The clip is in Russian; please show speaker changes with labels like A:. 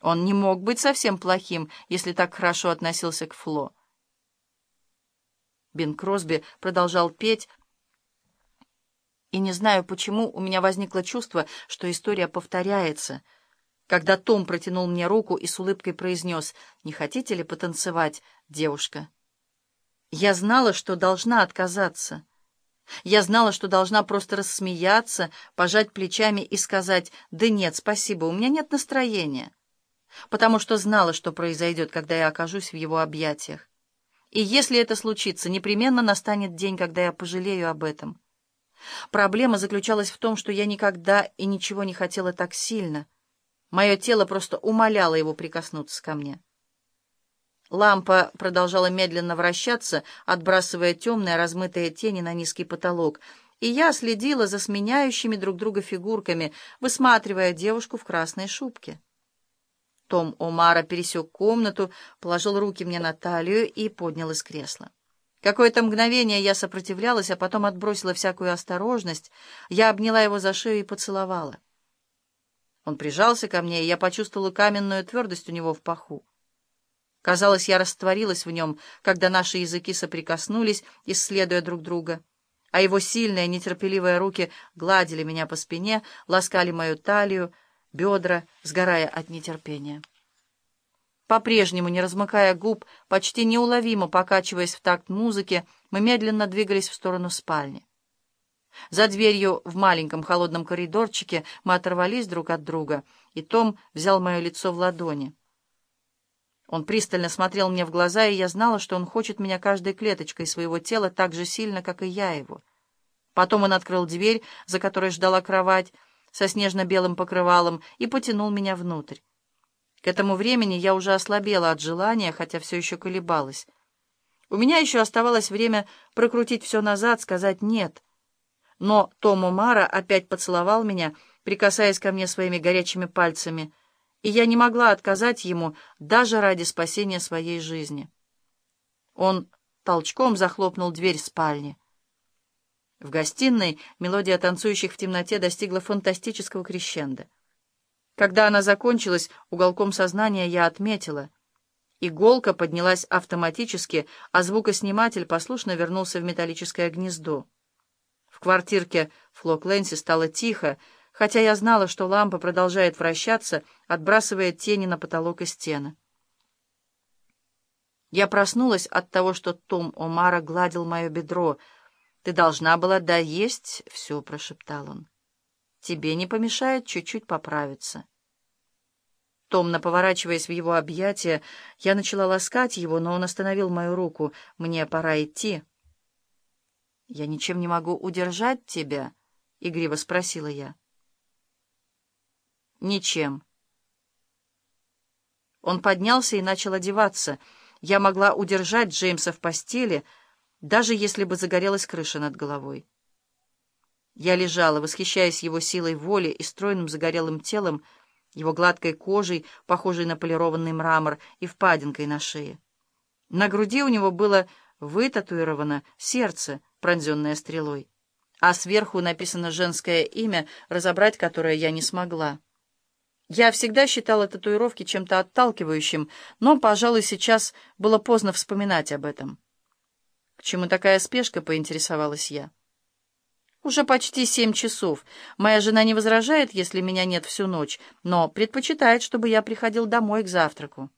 A: Он не мог быть совсем плохим, если так хорошо относился к Фло. Бин Кросби продолжал петь, и не знаю почему у меня возникло чувство, что история повторяется, когда Том протянул мне руку и с улыбкой произнес «Не хотите ли потанцевать, девушка?» Я знала, что должна отказаться. Я знала, что должна просто рассмеяться, пожать плечами и сказать «Да нет, спасибо, у меня нет настроения» потому что знала, что произойдет, когда я окажусь в его объятиях. И если это случится, непременно настанет день, когда я пожалею об этом. Проблема заключалась в том, что я никогда и ничего не хотела так сильно. Мое тело просто умоляло его прикоснуться ко мне. Лампа продолжала медленно вращаться, отбрасывая темные размытые тени на низкий потолок, и я следила за сменяющими друг друга фигурками, высматривая девушку в красной шубке. Том Омара пересек комнату, положил руки мне на талию и поднял из кресла. Какое-то мгновение я сопротивлялась, а потом отбросила всякую осторожность. Я обняла его за шею и поцеловала. Он прижался ко мне, и я почувствовала каменную твердость у него в паху. Казалось, я растворилась в нем, когда наши языки соприкоснулись, исследуя друг друга, а его сильные, нетерпеливые руки гладили меня по спине, ласкали мою талию, бедра, сгорая от нетерпения. По-прежнему, не размыкая губ, почти неуловимо покачиваясь в такт музыки, мы медленно двигались в сторону спальни. За дверью в маленьком холодном коридорчике мы оторвались друг от друга, и Том взял мое лицо в ладони. Он пристально смотрел мне в глаза, и я знала, что он хочет меня каждой клеточкой своего тела так же сильно, как и я его. Потом он открыл дверь, за которой ждала кровать, со снежно-белым покрывалом и потянул меня внутрь. К этому времени я уже ослабела от желания, хотя все еще колебалась. У меня еще оставалось время прокрутить все назад, сказать «нет». Но Том Мара опять поцеловал меня, прикасаясь ко мне своими горячими пальцами, и я не могла отказать ему даже ради спасения своей жизни. Он толчком захлопнул дверь спальни. В гостиной мелодия танцующих в темноте достигла фантастического крещенда. Когда она закончилась, уголком сознания я отметила. Иголка поднялась автоматически, а звукосниматель послушно вернулся в металлическое гнездо. В квартирке Фло Кленси стало тихо, хотя я знала, что лампа продолжает вращаться, отбрасывая тени на потолок и стены. Я проснулась от того, что Том Омара гладил мое бедро — «Ты должна была доесть все», — прошептал он. «Тебе не помешает чуть-чуть поправиться». Томно поворачиваясь в его объятия, я начала ласкать его, но он остановил мою руку. «Мне пора идти». «Я ничем не могу удержать тебя?» — игриво спросила я. «Ничем». Он поднялся и начал одеваться. Я могла удержать Джеймса в постели — даже если бы загорелась крыша над головой. Я лежала, восхищаясь его силой воли и стройным загорелым телом, его гладкой кожей, похожей на полированный мрамор, и впадинкой на шее. На груди у него было вытатуировано сердце, пронзенное стрелой, а сверху написано женское имя, разобрать которое я не смогла. Я всегда считала татуировки чем-то отталкивающим, но, пожалуй, сейчас было поздно вспоминать об этом. «К чему такая спешка?» — поинтересовалась я. «Уже почти семь часов. Моя жена не возражает, если меня нет всю ночь, но предпочитает, чтобы я приходил домой к завтраку».